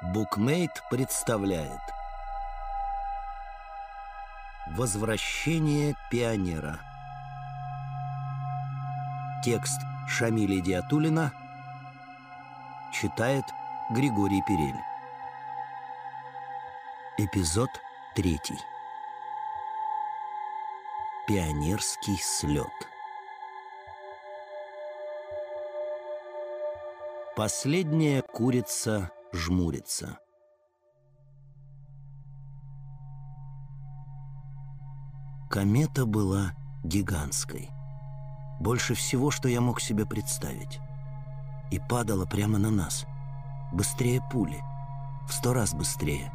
Букмейт представляет Возвращение пионера Текст Шамиля Диатулина Читает Григорий Перель. Эпизод третий. Пионерский слет. Последняя курица жмурится. Комета была гигантской. Больше всего, что я мог себе представить. И падала прямо на нас. Быстрее пули. В сто раз быстрее.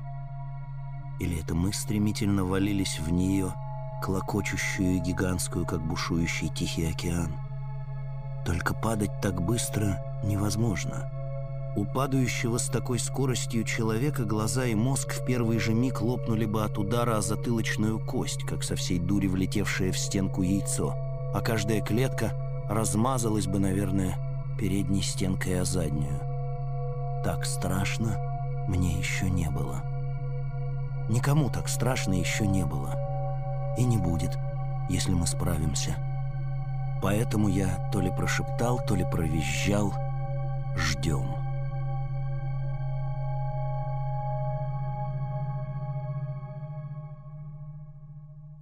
Или это мы стремительно валились в нее, клокочущую и гигантскую, как бушующий Тихий океан. Только падать так быстро невозможно. У падающего с такой скоростью человека глаза и мозг в первый же миг лопнули бы от удара о затылочную кость, как со всей дури влетевшее в стенку яйцо, а каждая клетка размазалась бы, наверное, передней стенкой о заднюю. Так страшно мне еще не было. Никому так страшно еще не было. И не будет, если мы справимся. Поэтому я то ли прошептал, то ли провизжал «Ждем».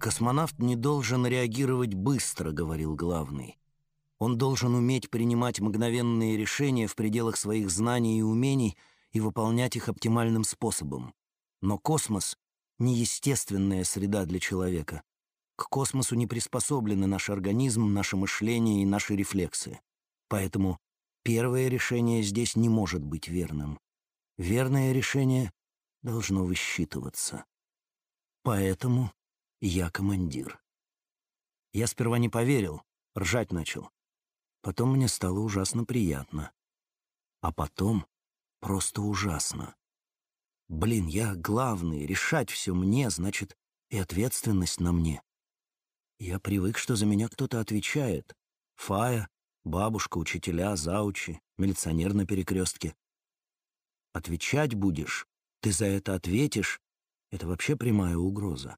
«Космонавт не должен реагировать быстро», — говорил главный. «Он должен уметь принимать мгновенные решения в пределах своих знаний и умений и выполнять их оптимальным способом. Но космос — неестественная среда для человека. К космосу не приспособлены наш организм, наше мышление и наши рефлексы. Поэтому первое решение здесь не может быть верным. Верное решение должно высчитываться. Поэтому я командир. Я сперва не поверил, ржать начал. Потом мне стало ужасно приятно. А потом просто ужасно. Блин, я главный, решать все мне, значит, и ответственность на мне. Я привык, что за меня кто-то отвечает. Фая, бабушка, учителя, заучи, милиционер на перекрестке. Отвечать будешь, ты за это ответишь — это вообще прямая угроза.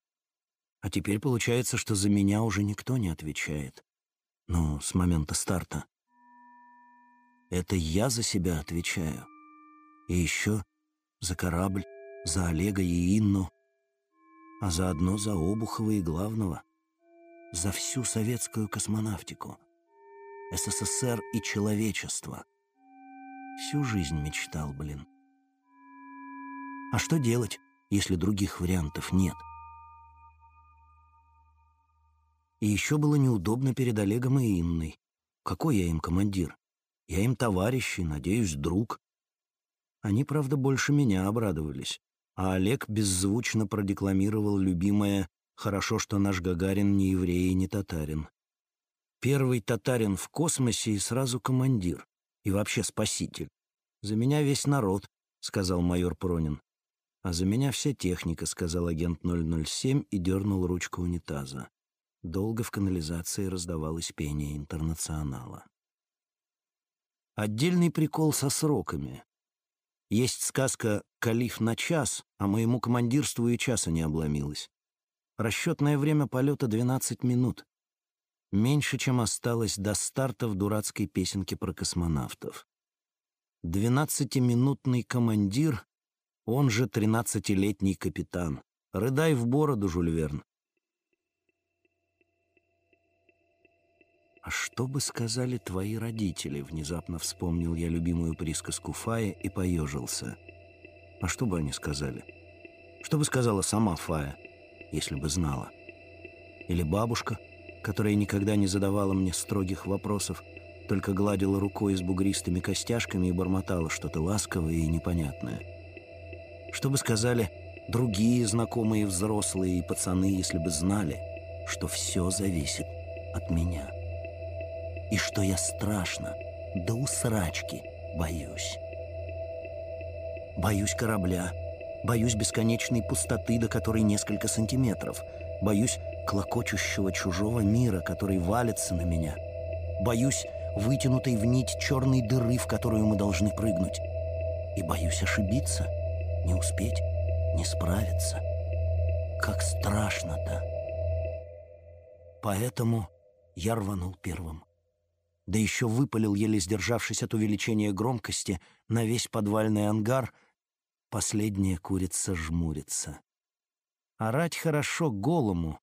А теперь получается, что за меня уже никто не отвечает. Ну, с момента старта. Это я за себя отвечаю. И еще за корабль, за Олега и Инну, а заодно за Обухова и главного, за всю советскую космонавтику, СССР и человечество. Всю жизнь мечтал, блин. А что делать, если других вариантов нет? — И еще было неудобно перед Олегом и Инной. Какой я им командир? Я им товарищ и, надеюсь, друг. Они, правда, больше меня обрадовались. А Олег беззвучно продекламировал любимое «Хорошо, что наш Гагарин не еврей и не татарин». Первый татарин в космосе и сразу командир. И вообще спаситель. «За меня весь народ», — сказал майор Пронин. «А за меня вся техника», — сказал агент 007 и дернул ручку унитаза. Долго в канализации раздавалось пение интернационала. Отдельный прикол со сроками. Есть сказка «Калиф на час», а моему командирству и часа не обломилось. Расчетное время полета — 12 минут. Меньше, чем осталось до старта в дурацкой песенке про космонавтов. Двенадцатиминутный командир, он же тринадцатилетний капитан. Рыдай в бороду, Жюль Верн. «А что бы сказали твои родители?» Внезапно вспомнил я любимую присказку Фая и поежился. «А что бы они сказали?» «Что бы сказала сама Фая, если бы знала?» «Или бабушка, которая никогда не задавала мне строгих вопросов, только гладила рукой с бугристыми костяшками и бормотала что-то ласковое и непонятное?» «Что бы сказали другие знакомые взрослые и пацаны, если бы знали, что все зависит от меня?» И что я страшно, до усрачки боюсь. Боюсь корабля, боюсь бесконечной пустоты, до которой несколько сантиметров, боюсь клокочущего чужого мира, который валится на меня, боюсь вытянутой в нить черной дыры, в которую мы должны прыгнуть, и боюсь ошибиться, Не успеть, не справиться. Как страшно-то. Поэтому я рванул первым. Да еще выпалил, еле сдержавшись от увеличения громкости, на весь подвальный ангар. Последняя курица жмурится. Орать хорошо голому,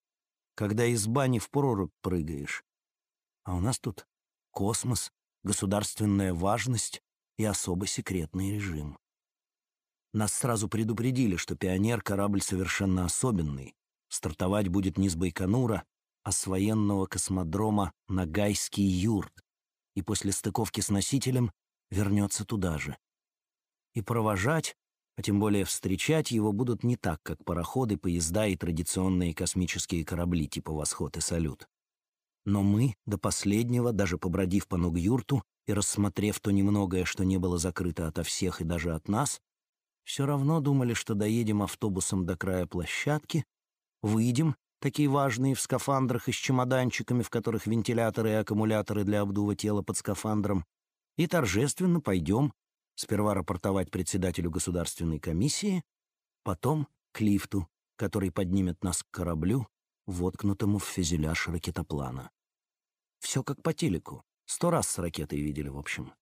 когда из бани в прорубь прыгаешь. А у нас тут космос, государственная важность и особо секретный режим. Нас сразу предупредили, что «Пионер» — корабль совершенно особенный. Стартовать будет не с Байконура, а с военного космодрома Нагайский юрт, и после стыковки с носителем вернется туда же. И провожать, а тем более встречать его будут не так, как пароходы, поезда и традиционные космические корабли типа «Восход» и «Салют». Но мы, до последнего, даже побродив по Нугюрту и рассмотрев то немногое, что не было закрыто ото всех и даже от нас, все равно думали, что доедем автобусом до края площадки, выйдем, такие важные в скафандрах и с чемоданчиками, в которых вентиляторы и аккумуляторы для обдува тела под скафандром, и торжественно пойдем сперва рапортовать председателю государственной комиссии, потом к лифту, который поднимет нас к кораблю, воткнутому в фюзеляж ракетоплана. Все как по телеку. Сто раз с ракетой видели, в общем.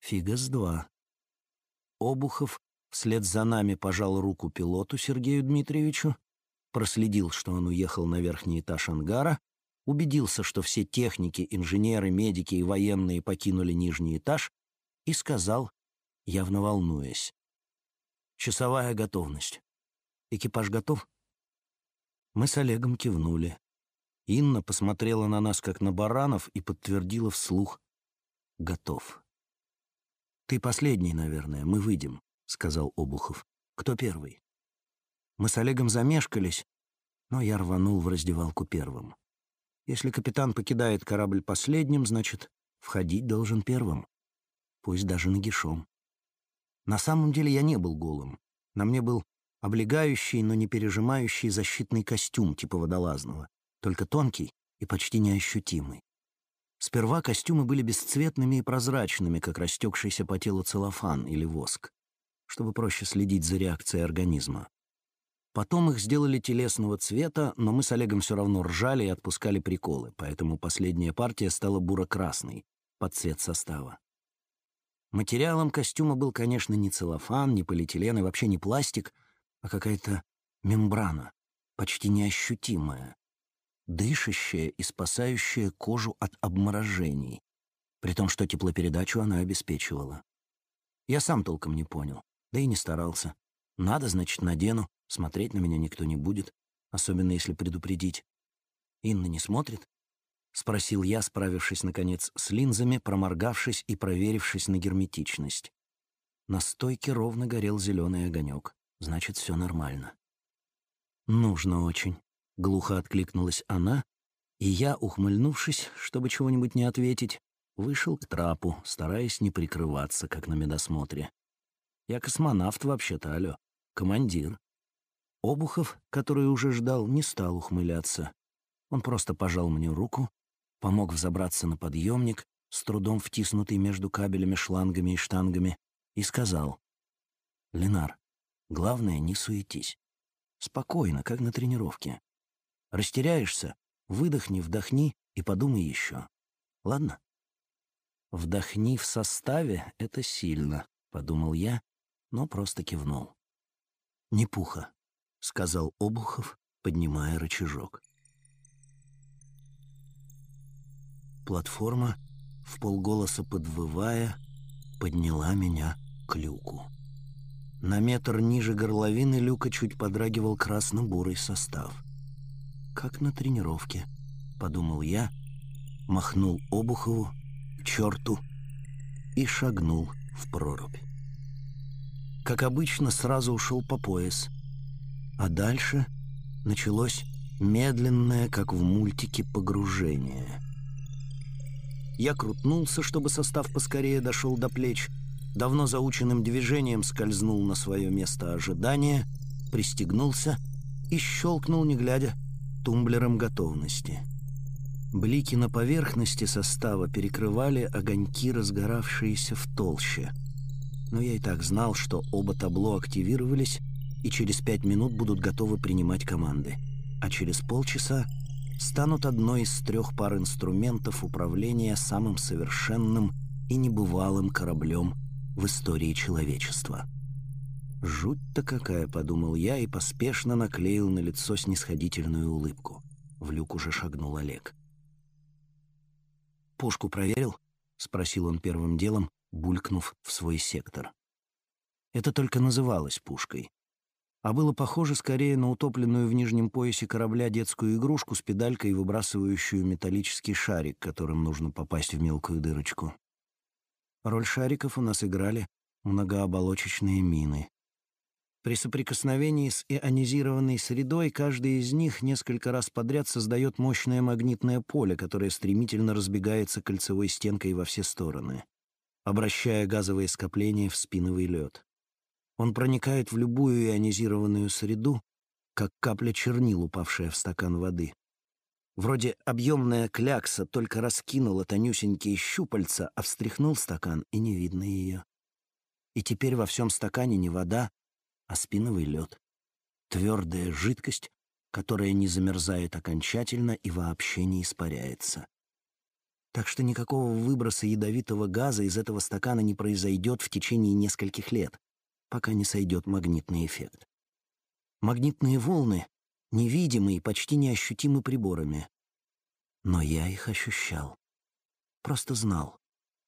Фига с два. Обухов вслед за нами пожал руку пилоту Сергею Дмитриевичу, проследил, что он уехал на верхний этаж ангара, убедился, что все техники, инженеры, медики и военные покинули нижний этаж, и сказал, явно волнуясь, «Часовая готовность. Экипаж готов?» Мы с Олегом кивнули. Инна посмотрела на нас, как на баранов, и подтвердила вслух «Готов». «Ты последний, наверное, мы выйдем», — сказал Обухов. «Кто первый?» Мы с Олегом замешкались, но я рванул в раздевалку первым. Если капитан покидает корабль последним, значит, входить должен первым. Пусть даже нагишом. На самом деле я не был голым. На мне был облегающий, но не пережимающий защитный костюм типа водолазного, только тонкий и почти неощутимый. Сперва костюмы были бесцветными и прозрачными, как растекшийся по телу целлофан или воск, чтобы проще следить за реакцией организма. Потом их сделали телесного цвета, но мы с Олегом все равно ржали и отпускали приколы, поэтому последняя партия стала буро-красной, под цвет состава. Материалом костюма был, конечно, не целлофан, не полиэтилен и вообще не пластик, а какая-то мембрана, почти неощутимая, дышащая и спасающая кожу от обморожений, при том, что теплопередачу она обеспечивала. Я сам толком не понял, да и не старался. Надо, значит, надену, смотреть на меня никто не будет, особенно если предупредить. Инна не смотрит? — спросил я, справившись, наконец, с линзами, проморгавшись и проверившись на герметичность. На стойке ровно горел зеленый огонек значит, все нормально. «Нужно очень», — глухо откликнулась она, и я, ухмыльнувшись, чтобы чего-нибудь не ответить, вышел к трапу, стараясь не прикрываться, как на медосмотре. Я космонавт вообще-то, алё, командир. Обухов, который уже ждал, не стал ухмыляться. Он просто пожал мне руку, помог взобраться на подъемник, с трудом втиснутый между кабелями, шлангами и штангами, и сказал, «Ленар, Главное, не суетись. Спокойно, как на тренировке. Растеряешься, выдохни, вдохни и подумай еще. Ладно? «Вдохни в составе — это сильно», — подумал я, но просто кивнул. «Не пуха», — сказал Обухов, поднимая рычажок. Платформа, в полголоса подвывая, подняла меня к люку. На метр ниже горловины люка чуть подрагивал красно-бурый состав. «Как на тренировке», — подумал я, махнул Обухову, к черту, и шагнул в прорубь. Как обычно, сразу ушел по пояс. А дальше началось медленное, как в мультике, погружение. Я крутнулся, чтобы состав поскорее дошел до плеч — давно заученным движением скользнул на свое место ожидания, пристегнулся и щелкнул, не глядя, тумблером готовности. Блики на поверхности состава перекрывали огоньки, разгоравшиеся в толще. но я и так знал, что оба табло активировались и через пять минут будут готовы принимать команды, а через полчаса станут одной из трех пар инструментов управления самым совершенным и небывалым кораблем в истории человечества. «Жуть-то какая!» — подумал я и поспешно наклеил на лицо снисходительную улыбку. В люк уже шагнул Олег. «Пушку проверил?» — спросил он первым делом, булькнув в свой сектор. Это только называлось пушкой. А было похоже скорее на утопленную в нижнем поясе корабля детскую игрушку с педалькой, выбрасывающую металлический шарик, которым нужно попасть в мелкую дырочку. Роль шариков у нас играли многооболочечные мины. При соприкосновении с ионизированной средой каждый из них несколько раз подряд создает мощное магнитное поле, которое стремительно разбегается кольцевой стенкой во все стороны, обращая газовые скопления в спиновый лед. Он проникает в любую ионизированную среду, как капля чернил, упавшая в стакан воды. Вроде объемная клякса только раскинула тонюсенькие щупальца, а встряхнул стакан, и не видно ее. И теперь во всем стакане не вода, а спиновый лед. Твердая жидкость, которая не замерзает окончательно и вообще не испаряется. Так что никакого выброса ядовитого газа из этого стакана не произойдет в течение нескольких лет, пока не сойдет магнитный эффект. Магнитные волны невидимы и почти неощутимы приборами. Но я их ощущал. Просто знал.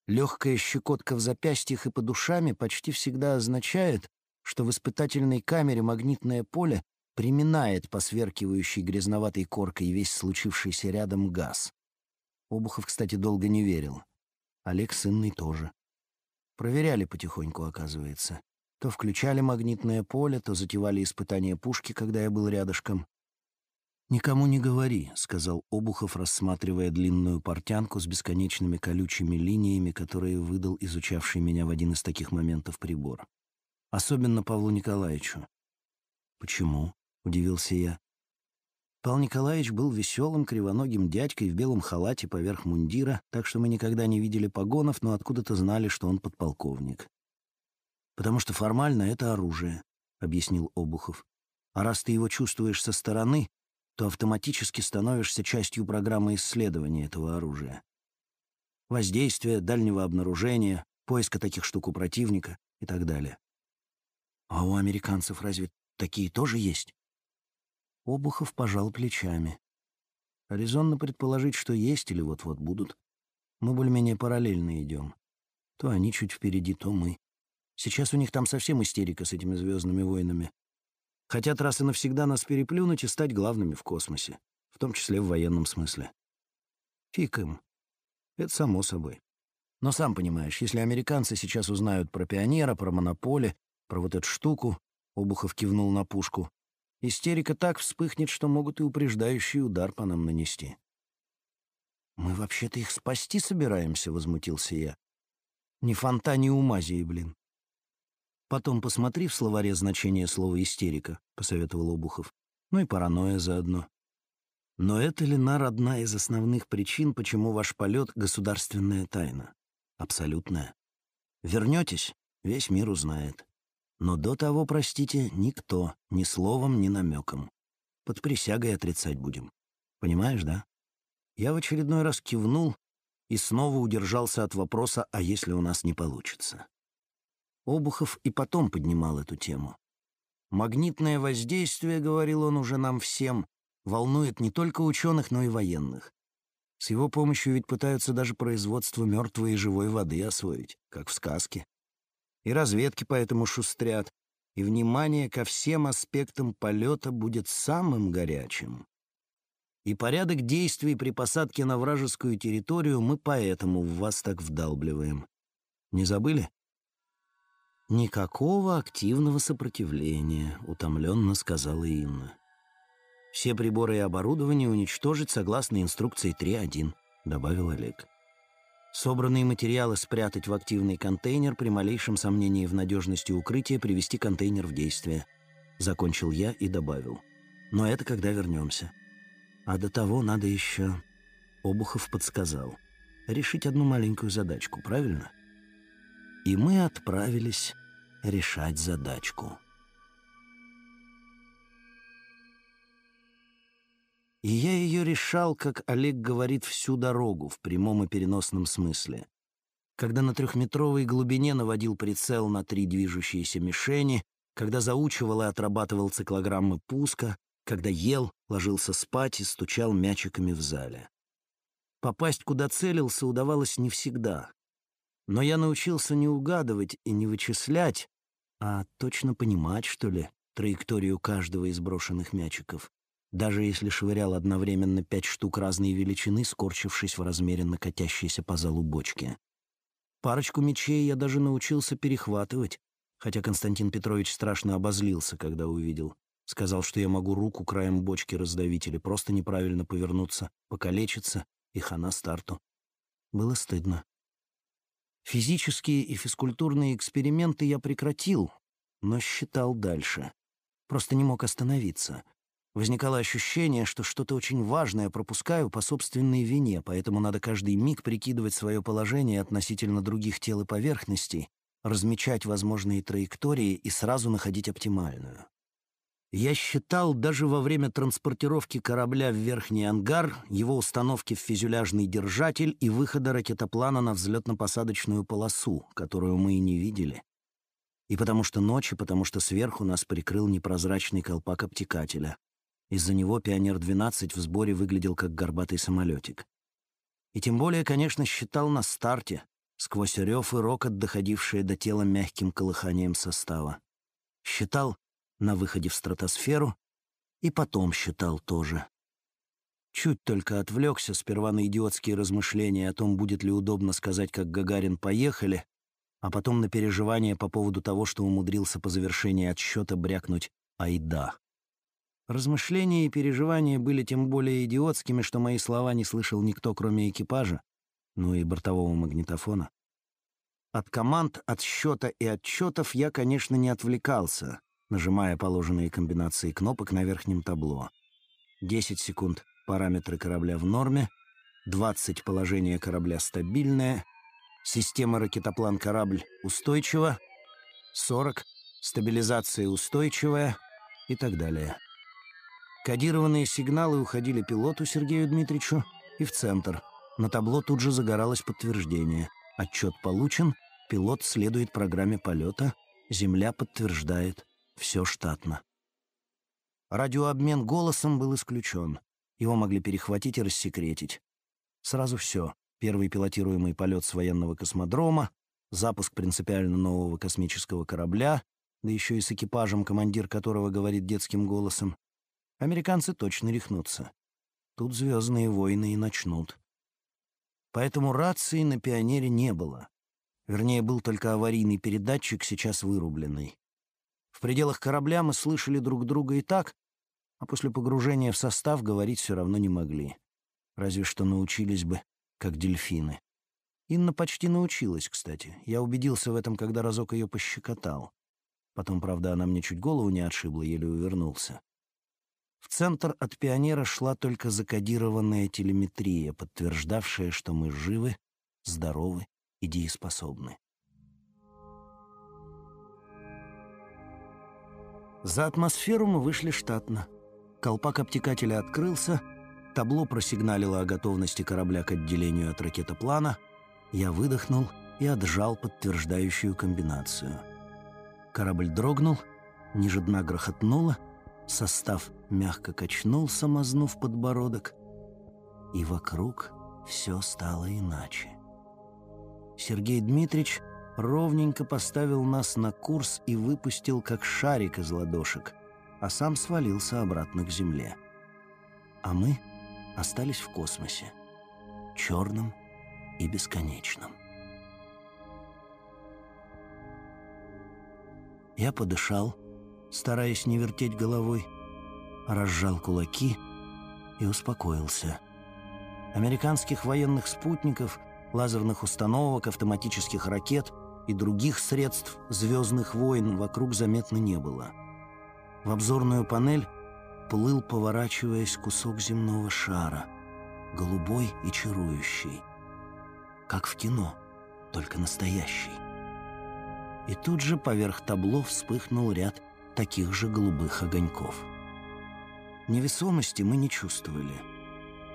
Легкая щекотка в запястьях и под ушами почти всегда означает, что в испытательной камере магнитное поле приминает посверкивающей грязноватой коркой весь случившийся рядом газ. Обухов, кстати, долго не верил. Олег с Инной тоже. Проверяли потихоньку, оказывается. То включали магнитное поле, то затевали испытания пушки, когда я был рядышком. «Никому не говори», — сказал Обухов, рассматривая длинную портянку с бесконечными колючими линиями, которые выдал изучавший меня в один из таких моментов прибор. Особенно Павлу Николаевичу. «Почему?» — удивился я. Павел Николаевич был веселым, кривоногим дядькой в белом халате поверх мундира, так что мы никогда не видели погонов, но откуда-то знали, что он подполковник. «Потому что формально это оружие», — объяснил Обухов. «А раз ты его чувствуешь со стороны, то автоматически становишься частью программы исследования этого оружия. Воздействия, дальнего обнаружения, поиска таких штук у противника и так далее. А у американцев разве такие тоже есть? Обухов пожал плечами. Резонно предположить, что есть или вот-вот будут. Мы более-менее параллельно идем. То они чуть впереди, то мы. Сейчас у них там совсем истерика с этими звездными войнами. Хотят раз и навсегда нас переплюнуть и стать главными в космосе, в том числе в военном смысле. Фиг им. Это само собой. Но сам понимаешь, если американцы сейчас узнают про пионера, про монополи, про вот эту штуку, Обухов кивнул на пушку, истерика так вспыхнет, что могут и упреждающий удар по нам нанести. «Мы вообще-то их спасти собираемся», — возмутился я. «Ни фонта, ни умазии, блин». «Потом посмотри в словаре значение слова «истерика», — посоветовал Обухов. «Ну и паранойя заодно». Но это ли нар одна из основных причин, почему ваш полет — государственная тайна? Абсолютная. Вернетесь, весь мир узнает. Но до того, простите, никто, ни словом, ни намеком. Под присягой отрицать будем. Понимаешь, да? Я в очередной раз кивнул и снова удержался от вопроса, а если у нас не получится? Обухов и потом поднимал эту тему. «Магнитное воздействие, — говорил он уже нам всем, — волнует не только ученых, но и военных. С его помощью ведь пытаются даже производство мертвой и живой воды освоить, как в сказке. И разведки поэтому шустрят, и внимание ко всем аспектам полета будет самым горячим. И порядок действий при посадке на вражескую территорию мы поэтому в вас так вдалбливаем. Не забыли? «Никакого активного сопротивления», — утомленно сказала Инна. «Все приборы и оборудование уничтожить согласно инструкции 3.1», — добавил Олег. «Собранные материалы спрятать в активный контейнер, при малейшем сомнении в надежности укрытия привести контейнер в действие», — закончил я и добавил. «Но это когда вернемся. А до того надо еще...» Обухов подсказал. «Решить одну маленькую задачку, правильно?» И мы отправились решать задачку. И я ее решал, как Олег говорит, всю дорогу, в прямом и переносном смысле. Когда на трехметровой глубине наводил прицел на три движущиеся мишени, когда заучивал и отрабатывал циклограммы пуска, когда ел, ложился спать и стучал мячиками в зале. Попасть, куда целился, удавалось не всегда. Но я научился не угадывать и не вычислять, а точно понимать, что ли, траекторию каждого из брошенных мячиков даже если швырял одновременно пять штук разной величины, скорчившись в размеренно катящейся по залу бочке. Парочку мечей я даже научился перехватывать, хотя Константин Петрович страшно обозлился, когда увидел. Сказал, что я могу руку краем бочки раздавить или просто неправильно повернуться, покалечиться, и хана старту. Было стыдно. Физические и физкультурные эксперименты я прекратил, но считал дальше. Просто не мог остановиться — Возникало ощущение, что что-то очень важное пропускаю по собственной вине, поэтому надо каждый миг прикидывать свое положение относительно других тел и поверхностей, размечать возможные траектории и сразу находить оптимальную. Я считал даже во время транспортировки корабля в верхний ангар, его установки в фюзеляжный держатель и выхода ракетоплана на взлетно-посадочную полосу, которую мы и не видели. И потому что ночь, и потому что сверху нас прикрыл непрозрачный колпак обтекателя. Из-за него «Пионер-12» в сборе выглядел как горбатый самолетик. И тем более, конечно, считал на старте, сквозь рев и рокот, доходившие до тела мягким колыханием состава. Считал на выходе в стратосферу и потом считал тоже. Чуть только отвлекся сперва на идиотские размышления о том, будет ли удобно сказать, как Гагарин «поехали», а потом на переживания по поводу того, что умудрился по завершении отсчета брякнуть «Айда». Размышления и переживания были тем более идиотскими, что мои слова не слышал никто, кроме экипажа, ну и бортового магнитофона. От команд, отсчета и отчетов я, конечно, не отвлекался, нажимая положенные комбинации кнопок на верхнем табло. 10 секунд — параметры корабля в норме, 20 — положение корабля стабильное, система ракетоплан-корабль устойчива, 40 — стабилизация устойчивая и так далее. Кодированные сигналы уходили пилоту Сергею Дмитриевичу и в центр. На табло тут же загоралось подтверждение. Отчет получен, пилот следует программе полета, Земля подтверждает, все штатно. Радиообмен голосом был исключен. Его могли перехватить и рассекретить. Сразу все. Первый пилотируемый полет с военного космодрома, запуск принципиально нового космического корабля, да еще и с экипажем, командир которого говорит детским голосом, Американцы точно рехнутся. Тут «Звездные войны» и начнут. Поэтому рации на «Пионере» не было. Вернее, был только аварийный передатчик, сейчас вырубленный. В пределах корабля мы слышали друг друга и так, а после погружения в состав говорить все равно не могли. Разве что научились бы, как дельфины. Инна почти научилась, кстати. Я убедился в этом, когда разок ее пощекотал. Потом, правда, она мне чуть голову не отшибла, еле увернулся. В центр от пионера шла только закодированная телеметрия, подтверждавшая, что мы живы, здоровы и дееспособны. За атмосферу мы вышли штатно. Колпак обтекателя открылся, табло просигналило о готовности корабля к отделению от ракетоплана. Я выдохнул и отжал подтверждающую комбинацию. Корабль дрогнул, ниже дна грохотнуло — Состав мягко качнулся, мазнув подбородок, и вокруг все стало иначе. Сергей Дмитриевич ровненько поставил нас на курс и выпустил, как шарик из ладошек, а сам свалился обратно к земле. А мы остались в космосе, черном и бесконечном. Я подышал, стараясь не вертеть головой, разжал кулаки и успокоился. Американских военных спутников, лазерных установок, автоматических ракет и других средств звездных войн вокруг заметно не было. В обзорную панель плыл, поворачиваясь, кусок земного шара, голубой и чарующий. Как в кино, только настоящий. И тут же поверх табло вспыхнул ряд таких же голубых огоньков. Невесомости мы не чувствовали.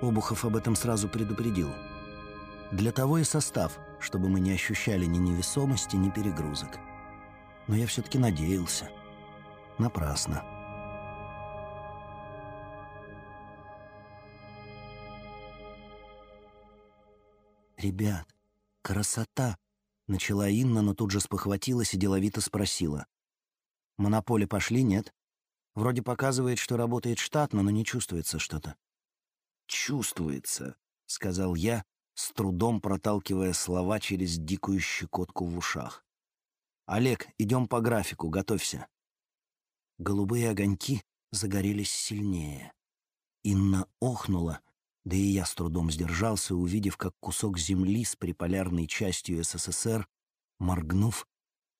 Обухов об этом сразу предупредил. Для того и состав, чтобы мы не ощущали ни невесомости, ни перегрузок. Но я все-таки надеялся. Напрасно. «Ребят, красота!» — начала Инна, но тут же спохватилась и деловито спросила. «Монополи пошли, нет? Вроде показывает, что работает штатно, но не чувствуется что-то». «Чувствуется», — сказал я, с трудом проталкивая слова через дикую щекотку в ушах. «Олег, идем по графику, готовься». Голубые огоньки загорелись сильнее. Инна охнула, да и я с трудом сдержался, увидев, как кусок земли с приполярной частью СССР, моргнув,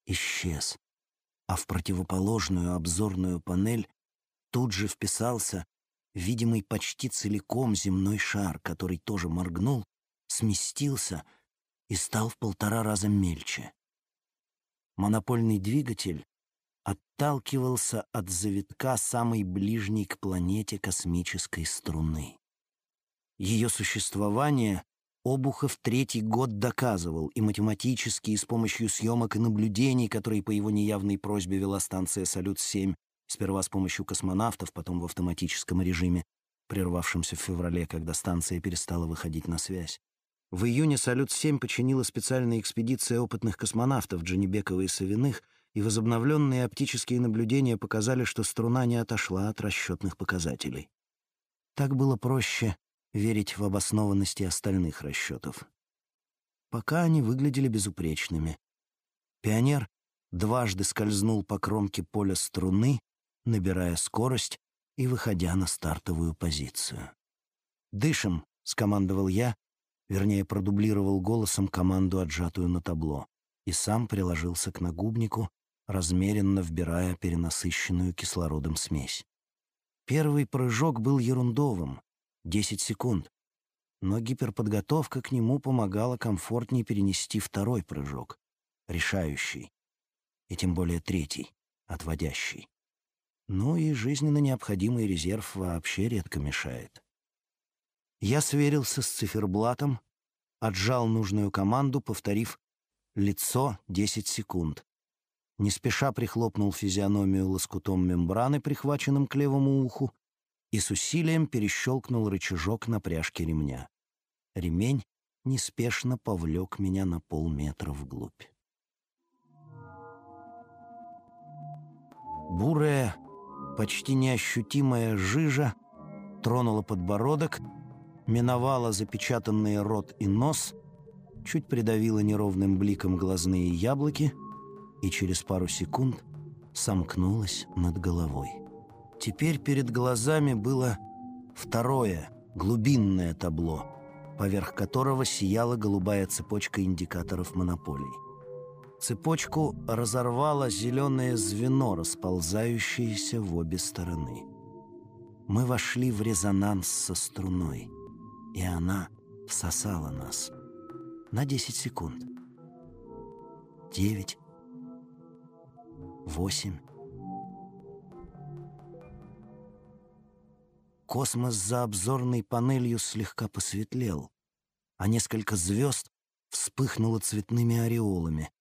исчез. А в противоположную обзорную панель тут же вписался видимый почти целиком земной шар, который тоже моргнул, сместился и стал в полтора раза мельче. Монопольный двигатель отталкивался от завитка самой ближней к планете космической струны. Ее существование Обухов третий год доказывал и математически, и с помощью съемок и наблюдений, которые по его неявной просьбе вела станция «Салют-7», сперва с помощью космонавтов, потом в автоматическом режиме, прервавшемся в феврале, когда станция перестала выходить на связь. В июне «Салют-7» починила специальная экспедиция опытных космонавтов Джанибекова и Савиных, и возобновленные оптические наблюдения показали, что струна не отошла от расчетных показателей. Так было проще верить в обоснованности остальных расчетов. Пока они выглядели безупречными. Пионер дважды скользнул по кромке поля струны, набирая скорость и выходя на стартовую позицию. «Дышим!» — скомандовал я, вернее, продублировал голосом команду, отжатую на табло, и сам приложился к нагубнику, размеренно вбирая перенасыщенную кислородом смесь. Первый прыжок был ерундовым, 10 секунд. Но гиперподготовка к нему помогала комфортнее перенести второй прыжок, решающий, и тем более третий, отводящий. Ну и жизненно необходимый резерв вообще редко мешает. Я сверился с циферблатом, отжал нужную команду, повторив «лицо 10 секунд». Не спеша прихлопнул физиономию лоскутом мембраны, прихваченным к левому уху, и с усилием перещелкнул рычажок на пряжке ремня. Ремень неспешно повлек меня на полметра вглубь. Бурая, почти неощутимая жижа тронула подбородок, миновала запечатанный рот и нос, чуть придавила неровным бликом глазные яблоки и через пару секунд сомкнулась над головой. Теперь перед глазами было второе, глубинное табло, поверх которого сияла голубая цепочка индикаторов монополий. Цепочку разорвало зеленое звено, расползающееся в обе стороны. Мы вошли в резонанс со струной, и она всосала нас на 10 секунд. Девять, восемь, Космос за обзорной панелью слегка посветлел, а несколько звезд вспыхнуло цветными ореолами,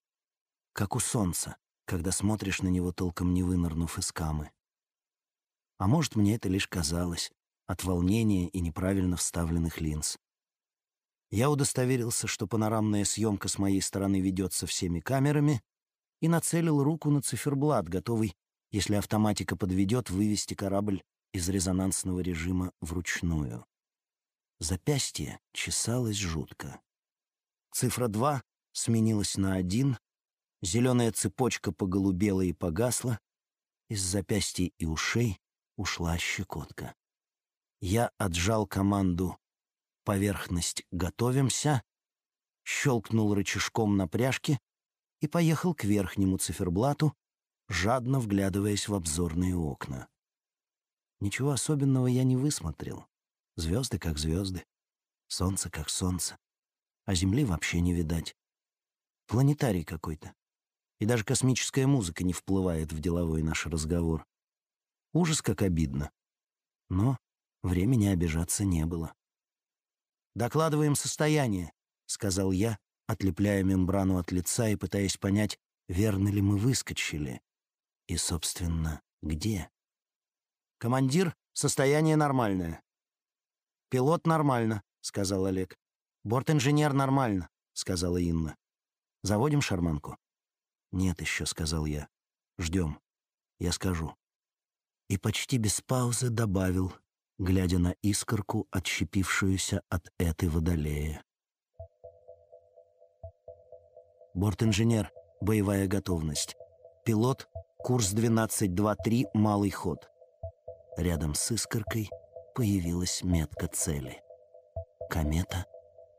как у солнца, когда смотришь на него, толком не вынырнув из камы. А может, мне это лишь казалось от волнения и неправильно вставленных линз. Я удостоверился, что панорамная съемка с моей стороны ведется всеми камерами, и нацелил руку на циферблат, готовый, если автоматика подведет, вывести корабль из резонансного режима вручную. Запястье чесалось жутко. Цифра 2 сменилась на 1, зеленая цепочка поголубела и погасла, из запястья и ушей ушла щекотка. Я отжал команду «Поверхность, готовимся», щелкнул рычажком на пряжке и поехал к верхнему циферблату, жадно вглядываясь в обзорные окна. Ничего особенного я не высмотрел. Звезды как звезды, солнце как солнце. А Земли вообще не видать. Планетарий какой-то. и даже космическая музыка не вплывает в деловой наш разговор. Ужас, как обидно. Но времени обижаться не было. «Докладываем состояние», — сказал я, отлепляя мембрану от лица и пытаясь понять, верно ли мы выскочили. И, собственно, где? «Командир, состояние нормальное». «Пилот нормально», — сказал Олег. «Борт-инженер нормально», — сказала Инна. «Заводим шарманку?» «Нет еще», — сказал я. «Ждем. Я скажу». И почти без паузы добавил, глядя на искорку, отщепившуюся от этой водолея. Борт-инженер, боевая готовность. Пилот, курс 12.2.3, малый ход. Рядом с искоркой появилась метка цели. Комета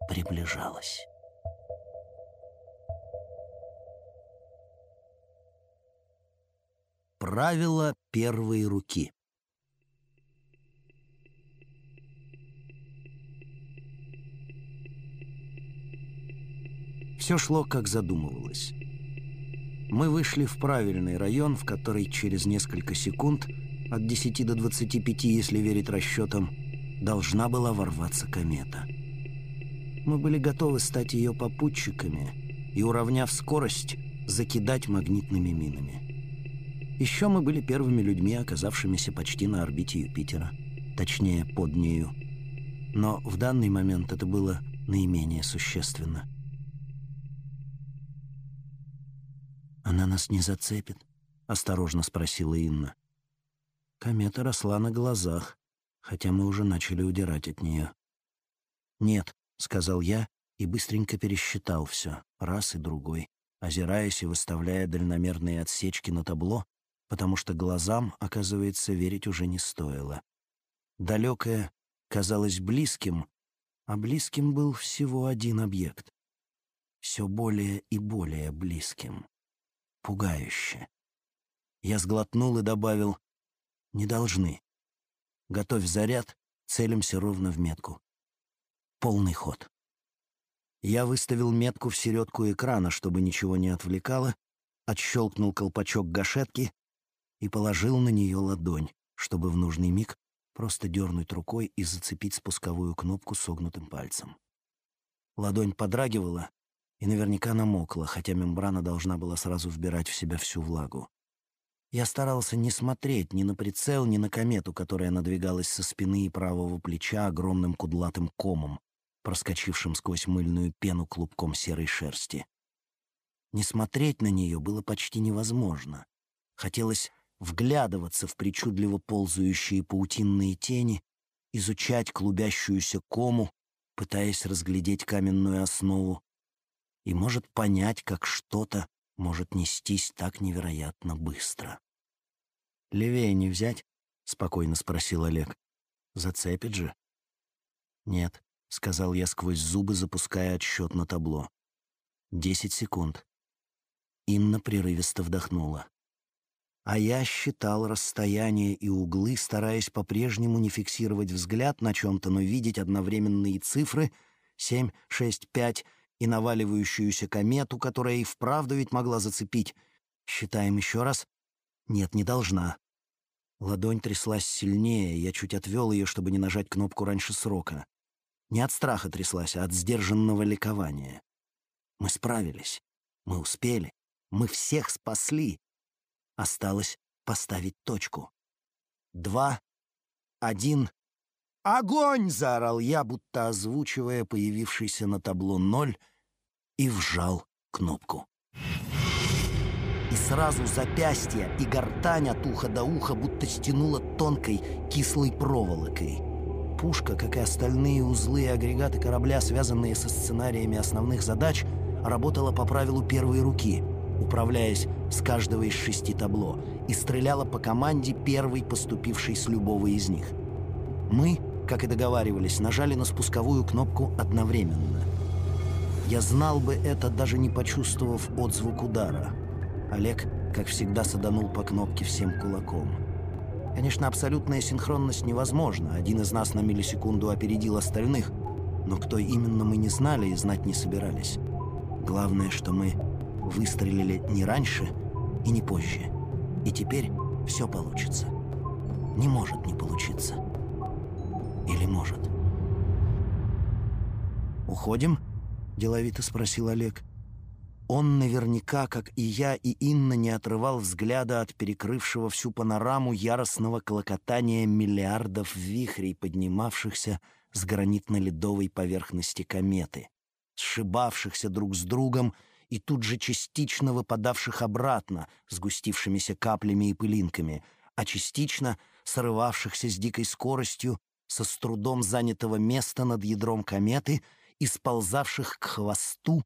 приближалась. Правило первой руки. Все шло, как задумывалось. Мы вышли в правильный район, в который через несколько секунд, от 10 до 25, если верить расчетам, должна была ворваться комета. Мы были готовы стать ее попутчиками и, уравняв скорость, закидать магнитными минами. Еще мы были первыми людьми, оказавшимися почти на орбите Юпитера, точнее, под нею. Но в данный момент это было наименее существенно — «Она нас не зацепит?» — осторожно спросила Инна. Комета росла на глазах, хотя мы уже начали удирать от нее. «Нет», — сказал я и быстренько пересчитал все, раз и другой, озираясь и выставляя дальномерные отсечки на табло, потому что глазам, оказывается, верить уже не стоило. Далекое казалось близким, а близким был всего один объект. Все более и более близким пугающе. Я сглотнул и добавил «Не должны. Готовь заряд, целимся ровно в метку. Полный ход». Я выставил метку в середку экрана, чтобы ничего не отвлекало, отщелкнул колпачок гашетки и положил на нее ладонь, чтобы в нужный миг просто дернуть рукой и зацепить спусковую кнопку согнутым пальцем. Ладонь подрагивала, и наверняка намокла, хотя мембрана должна была сразу вбирать в себя всю влагу. Я старался не смотреть ни на прицел, ни на комету, которая надвигалась со спины и правого плеча огромным кудлатым комом, проскочившим сквозь мыльную пену клубком серой шерсти. Не смотреть на нее было почти невозможно. Хотелось вглядываться в причудливо ползающие паутинные тени, изучать клубящуюся кому, пытаясь разглядеть каменную основу, и может понять, как что-то может нестись так невероятно быстро. «Левее не взять?» — спокойно спросил Олег. «Зацепит же?» «Нет», — сказал я сквозь зубы, запуская отсчет на табло. «Десять секунд». Инна прерывисто вдохнула. А я считал расстояние и углы, стараясь по-прежнему не фиксировать взгляд на чем-то, но видеть одновременные цифры — семь, шесть, пять — и наваливающуюся комету, которая и вправду ведь могла зацепить. Считаем еще раз. Нет, не должна. Ладонь тряслась сильнее, я чуть отвел ее, чтобы не нажать кнопку раньше срока. Не от страха тряслась, а от сдержанного ликования. Мы справились. Мы успели. Мы всех спасли. Осталось поставить точку. Два, один. «Огонь!» — заорал я, будто озвучивая появившийся на табло ноль, и вжал кнопку. И сразу запястье и гортань от уха до уха будто стянуло тонкой кислой проволокой. Пушка, как и остальные узлы и агрегаты корабля, связанные со сценариями основных задач, работала по правилу первой руки, управляясь с каждого из шести табло, и стреляла по команде первой, поступившей с любого из них. Мы, как и договаривались, нажали на спусковую кнопку одновременно — я знал бы это, даже не почувствовав отзвук удара. Олег, как всегда, саданул по кнопке всем кулаком. Конечно, абсолютная синхронность невозможна. Один из нас на миллисекунду опередил остальных, но кто именно мы не знали и знать не собирались. Главное, что мы выстрелили не раньше и не позже. И теперь все получится. Не может не получиться. Или может? «Уходим?» — деловито спросил Олег. Он наверняка, как и я и Инна, не отрывал взгляда от перекрывшего всю панораму яростного клокотания миллиардов вихрей, поднимавшихся с гранитно-ледовой поверхности кометы, сшибавшихся друг с другом и тут же частично выпадавших обратно, сгустившимися каплями и пылинками, а частично срывавшихся с дикой скоростью со с трудом занятого места над ядром кометы и сползавших к хвосту,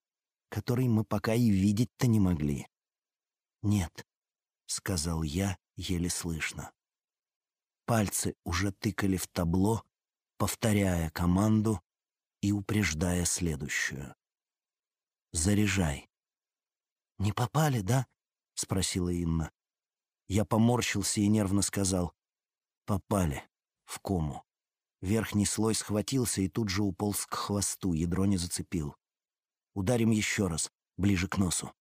который мы пока и видеть-то не могли. «Нет», — сказал я, еле слышно. Пальцы уже тыкали в табло, повторяя команду и упреждая следующую. «Заряжай». «Не попали, да?» — спросила Инна. Я поморщился и нервно сказал. «Попали. В кому». Верхний слой схватился и тут же уполз к хвосту, ядро не зацепил. Ударим еще раз, ближе к носу.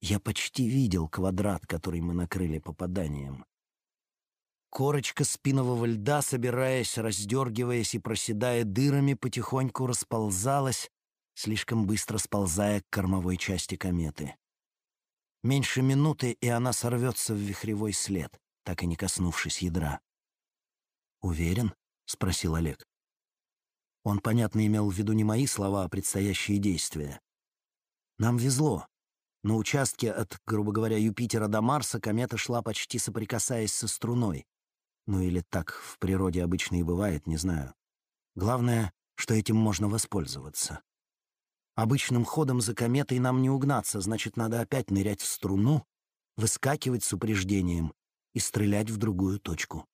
Я почти видел квадрат, который мы накрыли попаданием. Корочка спинового льда, собираясь, раздергиваясь и проседая дырами, потихоньку расползалась, слишком быстро сползая к кормовой части кометы. Меньше минуты, и она сорвется в вихревой след, так и не коснувшись ядра. «Уверен?» — спросил Олег. Он, понятно, имел в виду не мои слова, а предстоящие действия. Нам везло. На участке от, грубо говоря, Юпитера до Марса комета шла почти соприкасаясь со струной. Ну или так в природе обычно и бывает, не знаю. Главное, что этим можно воспользоваться. Обычным ходом за кометой нам не угнаться, значит, надо опять нырять в струну, выскакивать с упреждением и стрелять в другую точку.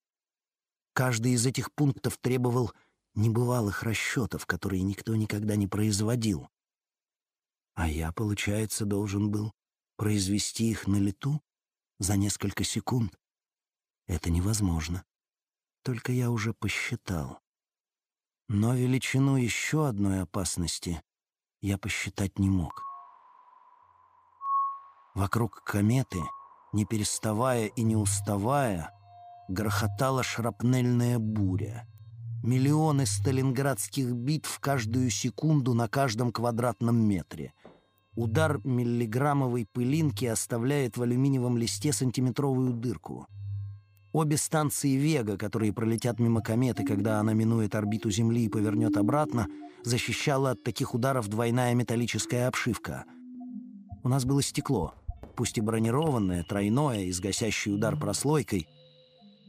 Каждый из этих пунктов требовал небывалых расчетов, которые никто никогда не производил. А я, получается, должен был произвести их на лету за несколько секунд. Это невозможно. Только я уже посчитал. Но величину еще одной опасности я посчитать не мог. Вокруг кометы, не переставая и не уставая, грохотала шрапнельная буря. Миллионы сталинградских битв каждую секунду на каждом квадратном метре. Удар миллиграммовой пылинки оставляет в алюминиевом листе сантиметровую дырку. Обе станции «Вега», которые пролетят мимо кометы, когда она минует орбиту Земли и повернет обратно — защищала от таких ударов двойная металлическая обшивка. У нас было стекло, пусть и бронированное, тройное, и с гасящий удар прослойкой,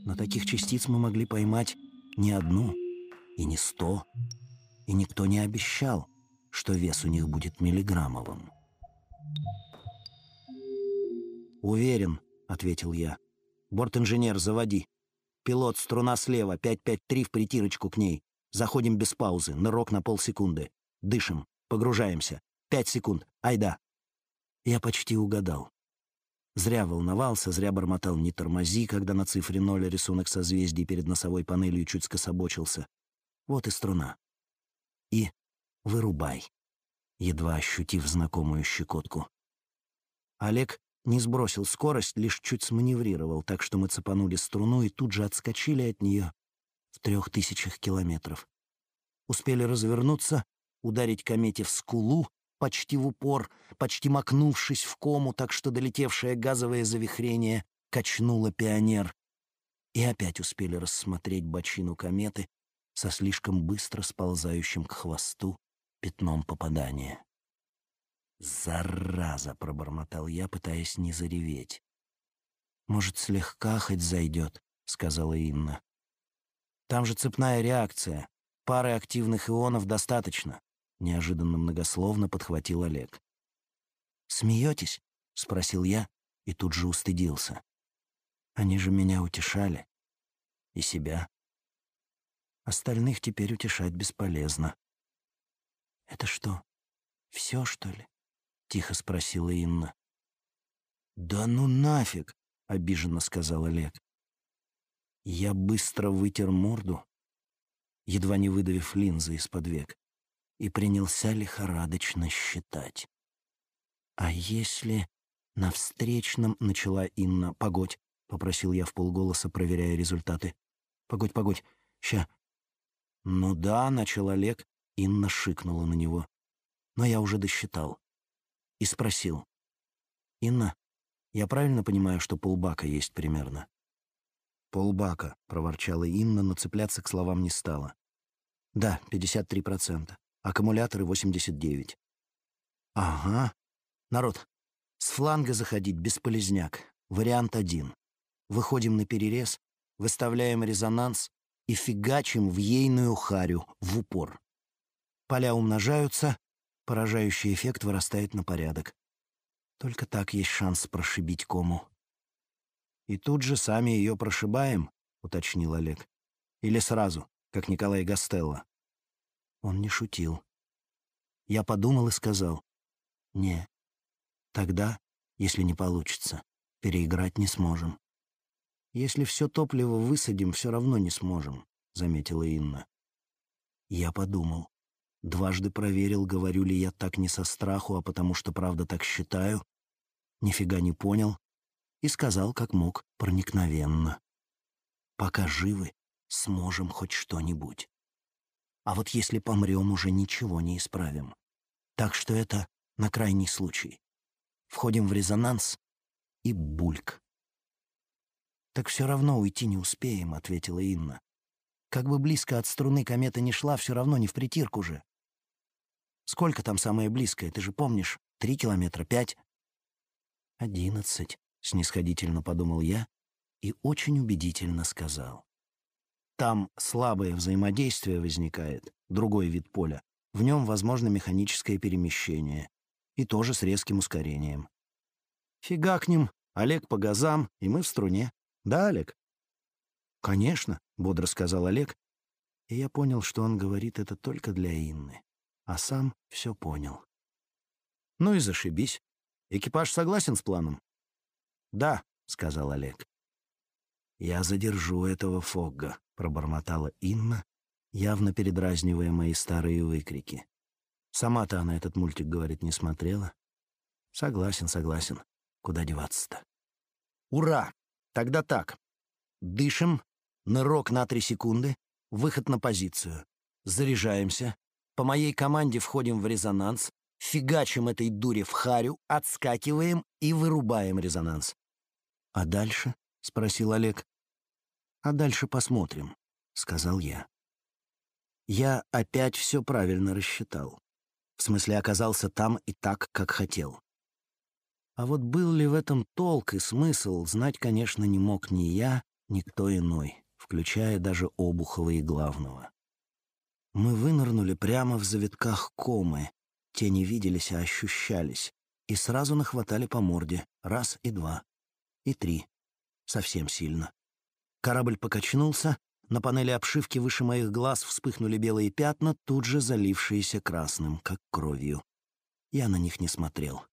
но таких частиц мы могли поймать не одну и не сто, и никто не обещал, что вес у них будет миллиграммовым. «Уверен», — ответил я. «Борт-инженер, заводи. Пилот, струна слева, 553 в притирочку к ней. Заходим без паузы, нырок на полсекунды. Дышим, погружаемся. Пять секунд, айда. Я почти угадал. Зря волновался, зря бормотал «не тормози», когда на цифре ноль рисунок созвездий перед носовой панелью чуть скособочился. Вот и струна. И вырубай, едва ощутив знакомую щекотку. Олег не сбросил скорость, лишь чуть сманеврировал, так что мы цепанули струну и тут же отскочили от нее в трех тысячах километров. Успели развернуться, ударить комете в скулу, почти в упор, почти макнувшись в кому, так что долетевшее газовое завихрение качнуло пионер. И опять успели рассмотреть бочину кометы со слишком быстро сползающим к хвосту пятном попадания. «Зараза!» — пробормотал я, пытаясь не зареветь. «Может, слегка хоть зайдет», — сказала Инна. Там же цепная реакция. Пары активных ионов достаточно», — неожиданно многословно подхватил Олег. «Смеетесь?» — спросил я и тут же устыдился. «Они же меня утешали. И себя. Остальных теперь утешать бесполезно». «Это что, все, что ли?» — тихо спросила Инна. «Да ну нафиг!» — обиженно сказал Олег. Я быстро вытер морду, едва не выдавив линзы из-под век, и принялся лихорадочно считать. «А если на встречном...» — начала Инна. «Погодь», — попросил я в полголоса, проверяя результаты. «Погодь, погодь, ща». «Ну да», — начал Олег. Инна шикнула на него. Но я уже досчитал. И спросил. «Инна, я правильно понимаю, что полбака есть примерно?» «Полбака», — проворчала Инна, но цепляться к словам не стала. «Да, 53%. Аккумуляторы 89%. «Ага. Народ, с фланга заходить бесполезняк. Вариант один. Выходим на перерез, выставляем резонанс и фигачим в ейную харю в упор. Поля умножаются, поражающий эффект вырастает на порядок. Только так есть шанс прошибить кому. «И тут же сами ее прошибаем», — уточнил Олег. «Или сразу, как Николай Гастелло?» Он не шутил. Я подумал и сказал. «Не. Тогда, если не получится, переиграть не сможем». «Если все топливо высадим, все равно не сможем», — заметила Инна. Я подумал. Дважды проверил, говорю ли я так не со страху, а потому что правда так считаю. Нифига не понял. И сказал, как мог, проникновенно. Пока живы, сможем хоть что-нибудь. А вот если помрем, уже ничего не исправим. Так что это на крайний случай. Входим в резонанс и бульк. «Так все равно уйти не успеем», — ответила Инна. «Как бы близко от струны комета не шла, все равно не в притирку же. Сколько там самое близкое, ты же помнишь? Три километра, пять?» «Одиннадцать», — снисходительно подумал я и очень убедительно сказал. «Там слабое взаимодействие возникает, другой вид поля. В нем возможно механическое перемещение. И тоже с резким ускорением. Фига к ним, Олег по газам, и мы в струне. Да, Олег?» «Конечно», — бодро сказал Олег, и я понял, что он говорит это только для Инны а сам все понял. «Ну и зашибись. Экипаж согласен с планом?» «Да», — сказал Олег. «Я задержу этого Фогга», — пробормотала Инна, явно передразнивая мои старые выкрики. Сама-то она этот мультик, говорит, не смотрела. Согласен, согласен. Куда деваться-то? Ура! Тогда так. Дышим, нырок на три секунды, выход на позицию. Заряжаемся, по моей команде входим в резонанс, фигачим этой дуре в харю, отскакиваем и вырубаем резонанс. «А дальше?» — спросил Олег. «А дальше посмотрим», — сказал я. Я опять все правильно рассчитал. В смысле, оказался там и так, как хотел. А вот был ли в этом толк и смысл, знать, конечно, не мог ни я, ни кто иной, включая даже Обухова и Главного. Мы вынырнули прямо в завитках комы. Те не виделись, а ощущались. И сразу нахватали по морде. Раз и два. И три. Совсем сильно. Корабль покачнулся. На панели обшивки выше моих глаз вспыхнули белые пятна, тут же залившиеся красным, как кровью. Я на них не смотрел.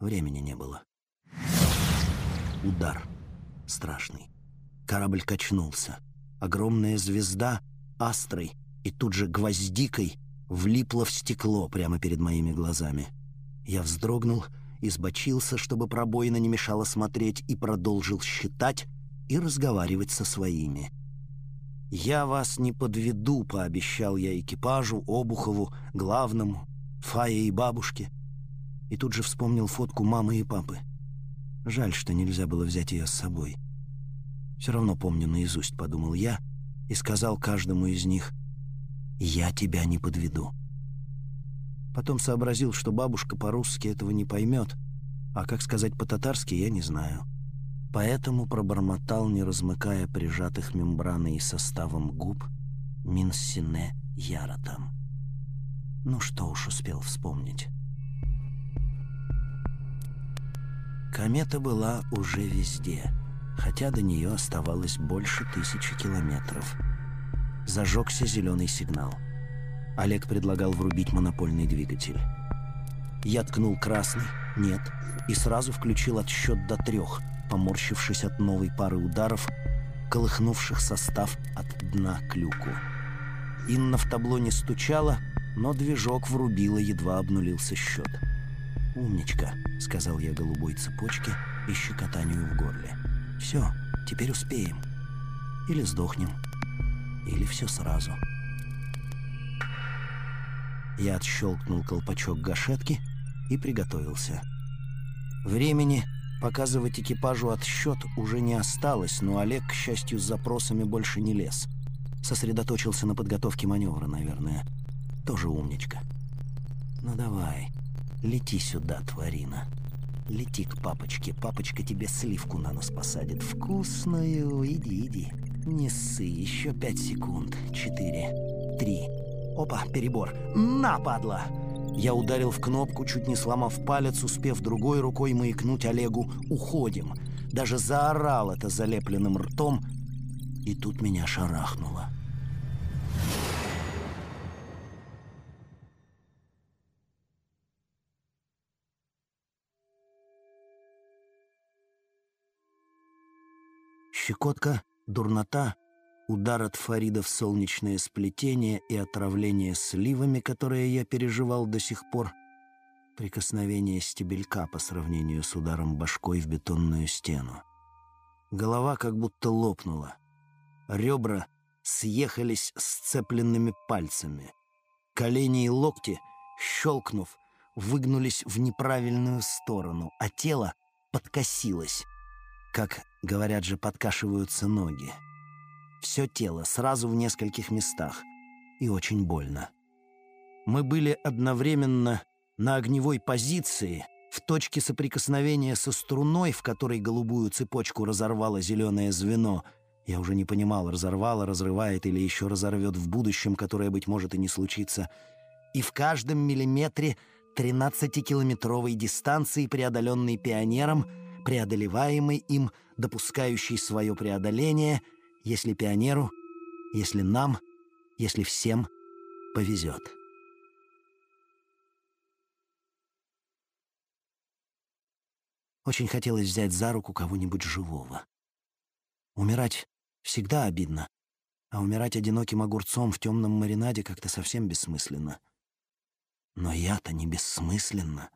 Времени не было. Удар. Страшный. Корабль качнулся. Огромная звезда, астрой, и тут же гвоздикой влипла в стекло прямо перед моими глазами. Я вздрогнул, избочился, чтобы пробоина не мешала смотреть, и продолжил считать и разговаривать со своими. «Я вас не подведу», — пообещал я экипажу, Обухову, главному, Фае и бабушке. И тут же вспомнил фотку мамы и папы. Жаль, что нельзя было взять ее с собой. Все равно помню наизусть, подумал я, и сказал каждому из них — я тебя не подведу. Потом сообразил, что бабушка по-русски этого не поймет, а как сказать по-татарски, я не знаю. Поэтому пробормотал, не размыкая прижатых мембраной и составом губ, «Минсине Яратам». Ну что уж успел вспомнить. Комета была уже везде, хотя до нее оставалось больше тысячи километров — зажегся зеленый сигнал. Олег предлагал врубить монопольный двигатель. Я ткнул красный, нет, и сразу включил отсчет до трех, поморщившись от новой пары ударов, колыхнувших состав от дна к люку. Инна в табло не стучала, но движок врубила, едва обнулился счет. «Умничка», — сказал я голубой цепочке и щекотанию в горле. «Все, теперь успеем. Или сдохнем. Или все сразу». Я отщелкнул колпачок гашетки и приготовился. Времени показывать экипажу отсчет уже не осталось, но Олег, к счастью, с запросами больше не лез. Сосредоточился на подготовке маневра, наверное. Тоже умничка. «Ну давай, лети сюда, тварина. Лети к папочке. Папочка тебе сливку на нос посадит. Вкусную. Иди, иди. Не ссы. Еще пять секунд. Четыре. Три. Опа, перебор. На, падла!» Я ударил в кнопку, чуть не сломав палец, успев другой рукой маякнуть Олегу «Уходим!». Даже заорал это залепленным ртом, и тут меня шарахнуло. Щекотка, дурнота, удар от Фарида в солнечное сплетение и отравление сливами, которые я переживал до сих пор, прикосновение стебелька по сравнению с ударом башкой в бетонную стену. Голова как будто лопнула. Ребра съехались сцепленными пальцами. Колени и локти, щелкнув, выгнулись в неправильную сторону, а тело подкосилось, как, говорят же, подкашиваются ноги. Все тело сразу в нескольких местах. И очень больно. Мы были одновременно на огневой позиции, в точке соприкосновения со струной, в которой голубую цепочку разорвало зеленое звено. Я уже не понимал, разорвало, разрывает или еще разорвет в будущем, которое, быть может, и не случится. И в каждом миллиметре 13-километровой дистанции, преодоленной пионером, преодолеваемой им, допускающей свое преодоление — если пионеру, если нам, если всем повезет. Очень хотелось взять за руку кого-нибудь живого. Умирать всегда обидно, а умирать одиноким огурцом в темном маринаде как-то совсем бессмысленно. Но я-то не бессмысленно.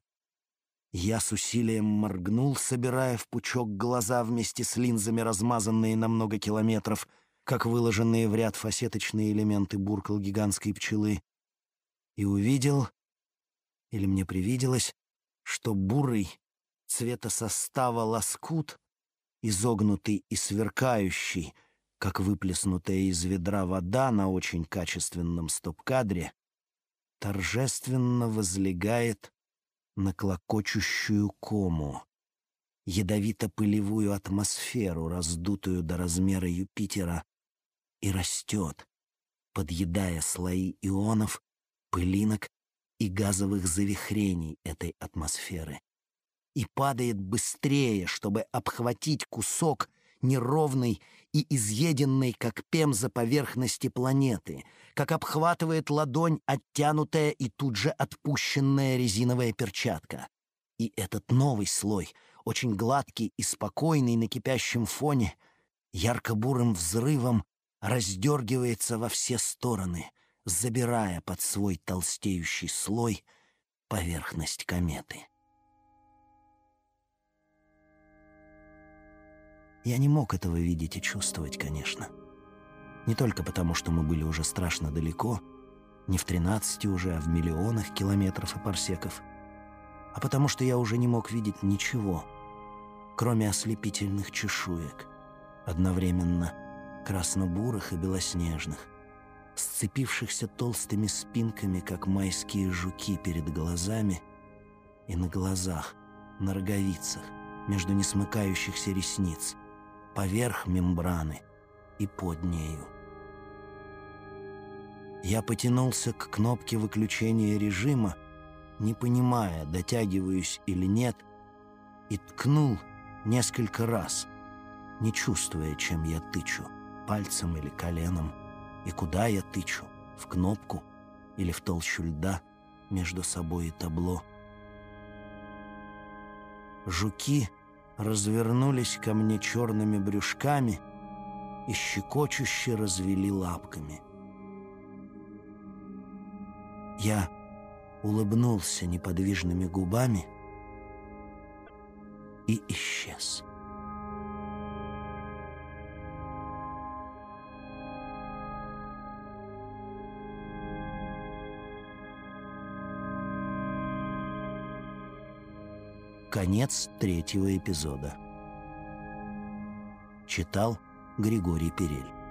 Я с усилием моргнул, собирая в пучок глаза вместе с линзами, размазанные на много километров, как выложенные в ряд фасеточные элементы буркал гигантской пчелы, и увидел, или мне привиделось, что бурый цвета состава лоскут, изогнутый и сверкающий, как выплеснутая из ведра вода на очень качественном стоп-кадре, торжественно возлегает на клокочущую кому, ядовито-пылевую атмосферу, раздутую до размера Юпитера, и растет, подъедая слои ионов, пылинок и газовых завихрений этой атмосферы. И падает быстрее, чтобы обхватить кусок неровной и изъеденной, как пемза поверхности планеты, как обхватывает ладонь оттянутая и тут же отпущенная резиновая перчатка. И этот новый слой, очень гладкий и спокойный на кипящем фоне, ярко-бурым взрывом раздергивается во все стороны, забирая под свой толстеющий слой поверхность кометы. Я не мог этого видеть и чувствовать, конечно. Не только потому, что мы были уже страшно далеко, не в тринадцати уже, а в миллионах километров и парсеков, а потому что я уже не мог видеть ничего, кроме ослепительных чешуек, одновременно красно-бурых и белоснежных, сцепившихся толстыми спинками, как майские жуки перед глазами и на глазах, на роговицах, между несмыкающихся ресниц — поверх мембраны и под нею. Я потянулся к кнопке выключения режима, не понимая, дотягиваюсь или нет, и ткнул несколько раз, не чувствуя, чем я тычу, пальцем или коленом, и куда я тычу, в кнопку или в толщу льда между собой и табло. Жуки — развернулись ко мне черными брюшками и щекочуще развели лапками. Я улыбнулся неподвижными губами и исчез. Конец третьего эпизода. Читал Григорий Перель.